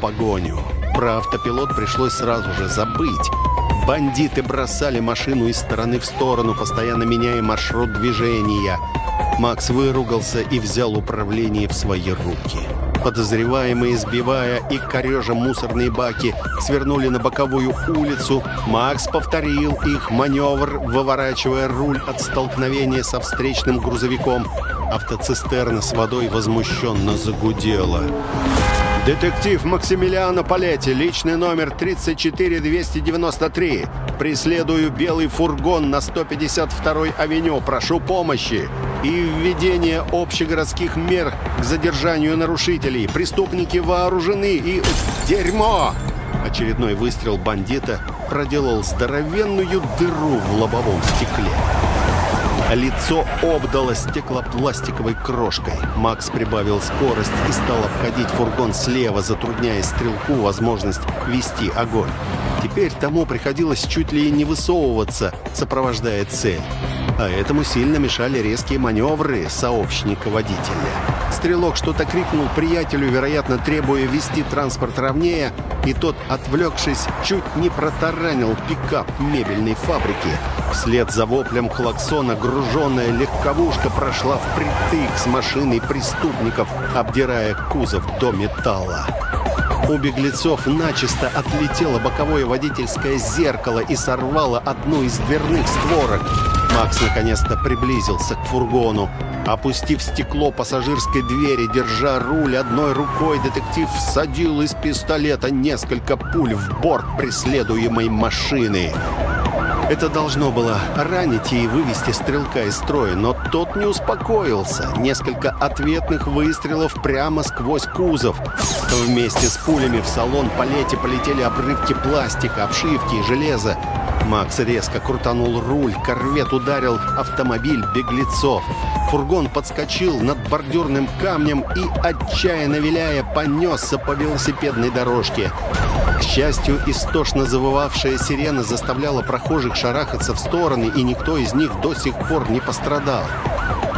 погоню. Про автопилот пришлось сразу же забыть. Бандиты бросали машину из стороны в сторону, постоянно меняя маршрут движения. Макс выругался и взял управление в свои руки. Подозреваемые, сбивая и корежа мусорные баки, свернули на боковую улицу. Макс повторил их маневр, выворачивая руль от столкновения со встречным грузовиком. Автоцистерна с водой возмущенно загудела. «Детектив Максимилиано Палетти, личный номер 34293. Преследую белый фургон на 152-й авеню. Прошу помощи и введение общегородских мер к задержанию нарушителей. Преступники вооружены и... Дерьмо!» Очередной выстрел бандита проделал здоровенную дыру в лобовом стекле. Лицо обдало стеклопластиковой крошкой. Макс прибавил скорость и стал обходить фургон слева, затрудняя стрелку возможность вести огонь. Теперь тому приходилось чуть ли не высовываться, сопровождая цель. А этому сильно мешали резкие маневры сообщника-водителя. Стрелок что-то крикнул приятелю, вероятно, требуя вести транспорт ровнее, и тот, отвлекшись, чуть не протаранил пикап мебельной фабрики. Вслед за воплем клаксона груженная легковушка прошла впритык с машиной преступников, обдирая кузов до металла. У беглецов начисто отлетело боковое водительское зеркало и сорвало одну из дверных створок. Макс наконец-то приблизился к фургону. Опустив стекло пассажирской двери, держа руль одной рукой, детектив всадил из пистолета несколько пуль в борт преследуемой машины. Это должно было ранить и вывести стрелка из строя, но тот не успокоился. Несколько ответных выстрелов прямо сквозь кузов. Вместе с пулями в салон палете полетели обрывки пластика, обшивки и железа. Макс резко крутанул руль, корвет ударил автомобиль беглецов. Фургон подскочил над бордюрным камнем и, отчаянно виляя, понесся по велосипедной дорожке. К счастью, истошно завывавшая сирена заставляла прохожих шарахаться в стороны, и никто из них до сих пор не пострадал.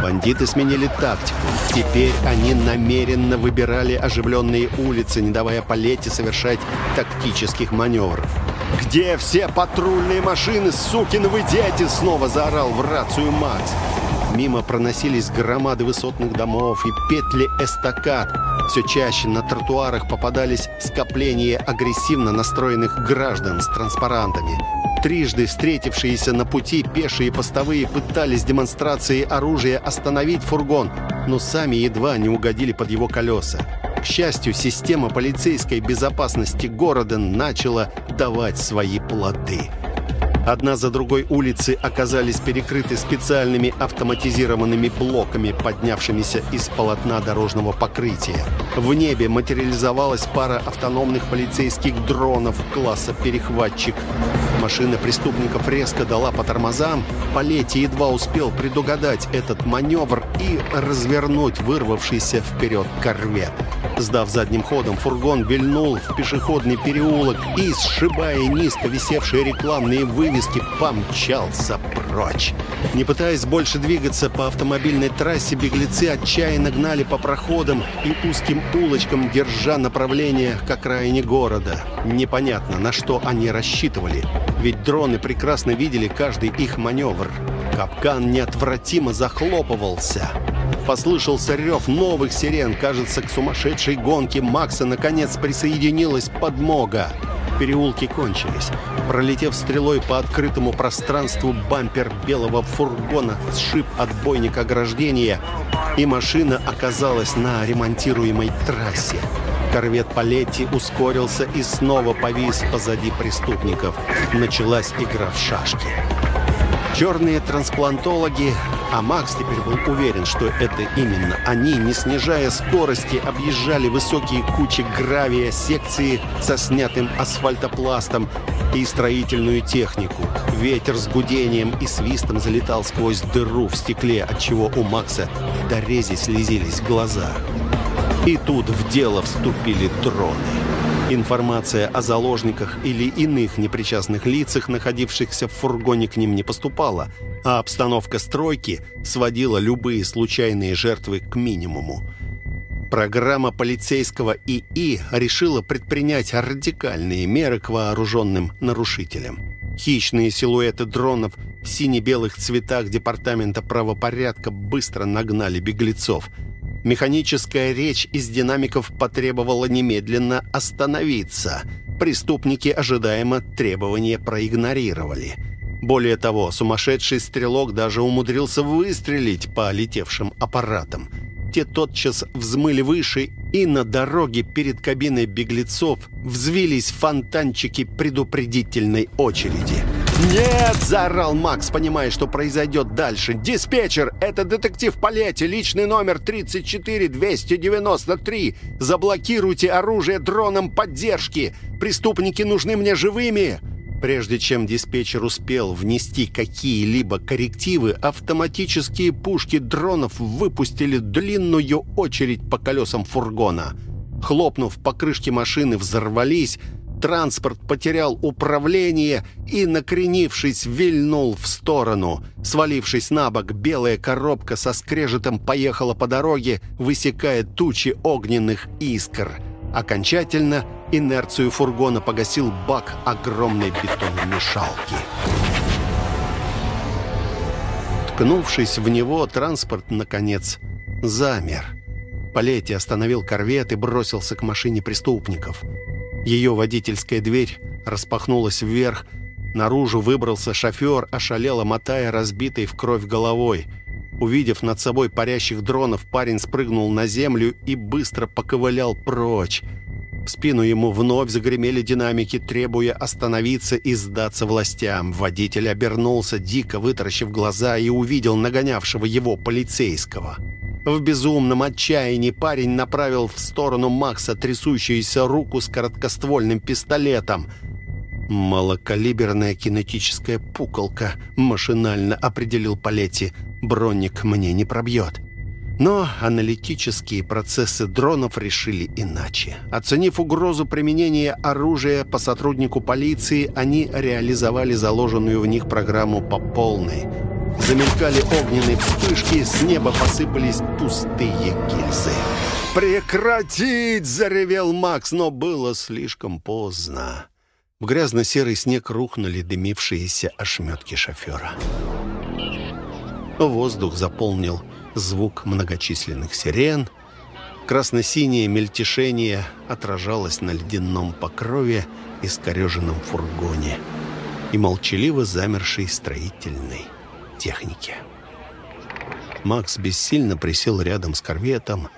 Бандиты сменили тактику. Теперь они намеренно выбирали оживленные улицы, не давая Палете совершать тактических маневров. «Где все патрульные машины, сукины вы дети?» Снова заорал в рацию Макс. Мимо проносились громады высотных домов и петли эстакад. Все чаще на тротуарах попадались скопления агрессивно настроенных граждан с транспарантами. Трижды встретившиеся на пути пешие постовые пытались демонстрацией оружия остановить фургон, но сами едва не угодили под его колеса. К счастью, система полицейской безопасности города начала давать свои плоды. Одна за другой улицы оказались перекрыты специальными автоматизированными блоками, поднявшимися из полотна дорожного покрытия. В небе материализовалась пара автономных полицейских дронов класса «Перехватчик». Машина преступников резко дала по тормозам. Палетти едва успел предугадать этот маневр и развернуть вырвавшийся вперед корвет. Сдав задним ходом, фургон вильнул в пешеходный переулок и, сшибая низко висевшие рекламные вывески, помчался прочь. Не пытаясь больше двигаться по автомобильной трассе, беглецы отчаянно гнали по проходам и узким улочкам, держа направление к окраине города. Непонятно, на что они рассчитывали, ведь дроны прекрасно видели каждый их маневр. Капкан неотвратимо захлопывался. Послышался рев новых сирен. Кажется, к сумасшедшей гонке Макса наконец присоединилась подмога. Переулки кончились. Пролетев стрелой по открытому пространству, бампер белого фургона сшиб отбойник ограждения, и машина оказалась на ремонтируемой трассе. Корвет Палетти ускорился и снова повис позади преступников. Началась игра в шашки. Черные трансплантологи, а Макс теперь был уверен, что это именно они, не снижая скорости, объезжали высокие кучи гравия, секции со снятым асфальтопластом и строительную технику. Ветер с гудением и свистом залетал сквозь дыру в стекле, отчего у Макса до рези слезились глаза. И тут в дело вступили дроны. Информация о заложниках или иных непричастных лицах, находившихся в фургоне, к ним не поступала, а обстановка стройки сводила любые случайные жертвы к минимуму. Программа полицейского ИИ решила предпринять радикальные меры к вооруженным нарушителям. Хищные силуэты дронов в сине-белых цветах Департамента правопорядка быстро нагнали беглецов. Механическая речь из динамиков потребовала немедленно остановиться. Преступники ожидаемо требования проигнорировали. Более того, сумасшедший стрелок даже умудрился выстрелить по летевшим аппаратам. Те тотчас взмыли выше, и на дороге перед кабиной беглецов взвились фонтанчики предупредительной очереди. «Нет!» – заорал Макс, понимая, что произойдет дальше. «Диспетчер! Это детектив Палетти, личный номер 34293. Заблокируйте оружие дроном поддержки! Преступники нужны мне живыми!» Прежде чем диспетчер успел внести какие-либо коррективы, автоматические пушки дронов выпустили длинную очередь по колесам фургона. Хлопнув по крышке машины, взорвались, транспорт потерял управление и, накренившись, вильнул в сторону. Свалившись на бок, белая коробка со скрежетом поехала по дороге, высекая тучи огненных искр. Окончательно инерцию фургона погасил бак огромной бетономешалки. Ткнувшись в него, транспорт, наконец, замер. Палетти остановил корвет и бросился к машине преступников. Ее водительская дверь распахнулась вверх. Наружу выбрался шофер, ошалело мотая разбитой в кровь головой. Увидев над собой парящих дронов, парень спрыгнул на землю и быстро поковылял прочь. В спину ему вновь загремели динамики, требуя остановиться и сдаться властям. Водитель обернулся, дико вытаращив глаза, и увидел нагонявшего его полицейского. В безумном отчаянии парень направил в сторону Макса трясущуюся руку с короткоствольным пистолетом. «Малокалиберная кинетическая пуколка», — машинально определил Палетти. «Бронник мне не пробьет». Но аналитические процессы дронов решили иначе. Оценив угрозу применения оружия по сотруднику полиции, они реализовали заложенную в них программу по полной. Замелькали огненные вспышки, с неба посыпались пустые гильзы. «Прекратить!» — заревел Макс, но было слишком поздно. В грязно-серый снег рухнули дымившиеся ошметки шофера. Воздух заполнил звук многочисленных сирен. Красно-синее мельтешение отражалось на ледяном покрове и скореженном фургоне и молчаливо замершей строительной технике. Макс бессильно присел рядом с корветом,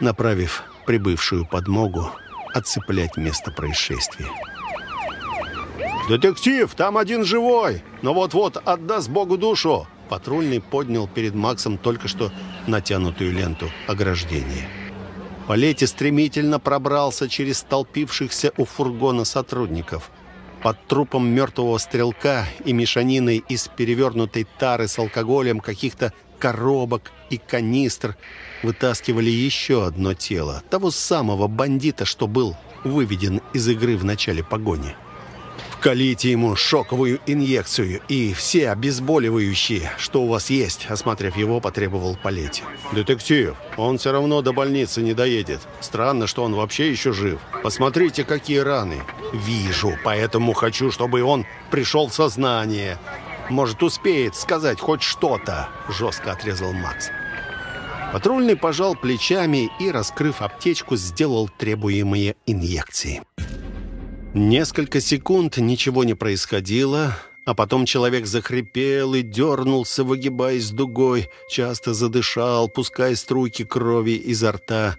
направив прибывшую подмогу отцеплять место происшествия. «Детектив, там один живой, но вот-вот отдаст Богу душу!» Патрульный поднял перед Максом только что натянутую ленту ограждения. Палетти стремительно пробрался через столпившихся у фургона сотрудников. Под трупом мертвого стрелка и мешаниной из перевернутой тары с алкоголем, каких-то коробок и канистр вытаскивали еще одно тело, того самого бандита, что был выведен из игры в начале погони. Вкалите ему шоковую инъекцию и все обезболивающие, что у вас есть», — осмотрев его, потребовал Палетти. «Детектив, он все равно до больницы не доедет. Странно, что он вообще еще жив. Посмотрите, какие раны». «Вижу, поэтому хочу, чтобы он пришел в сознание. Может, успеет сказать хоть что-то», — жестко отрезал Макс. Патрульный пожал плечами и, раскрыв аптечку, сделал требуемые инъекции. Несколько секунд ничего не происходило, а потом человек захрипел и дернулся, выгибаясь дугой, часто задышал, пуская струйки крови изо рта.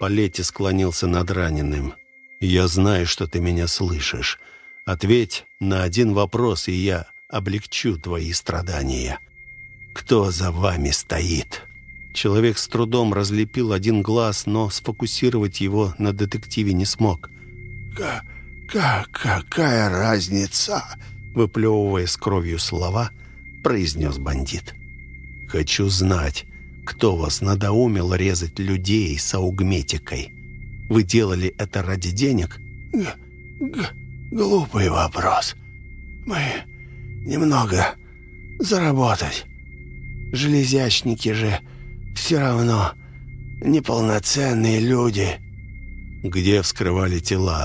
Палетти склонился над раненым. «Я знаю, что ты меня слышишь. Ответь на один вопрос, и я облегчу твои страдания. Кто за вами стоит?» Человек с трудом разлепил один глаз, но сфокусировать его на детективе не смог. «Как какая разница?» Выплевывая с кровью слова, произнес бандит. «Хочу знать, кто вас надоумил резать людей с аугметикой. Вы делали это ради денег?» Г -г «Глупый вопрос. Мы немного заработать. Железячники же все равно неполноценные люди». «Где вскрывали тела?»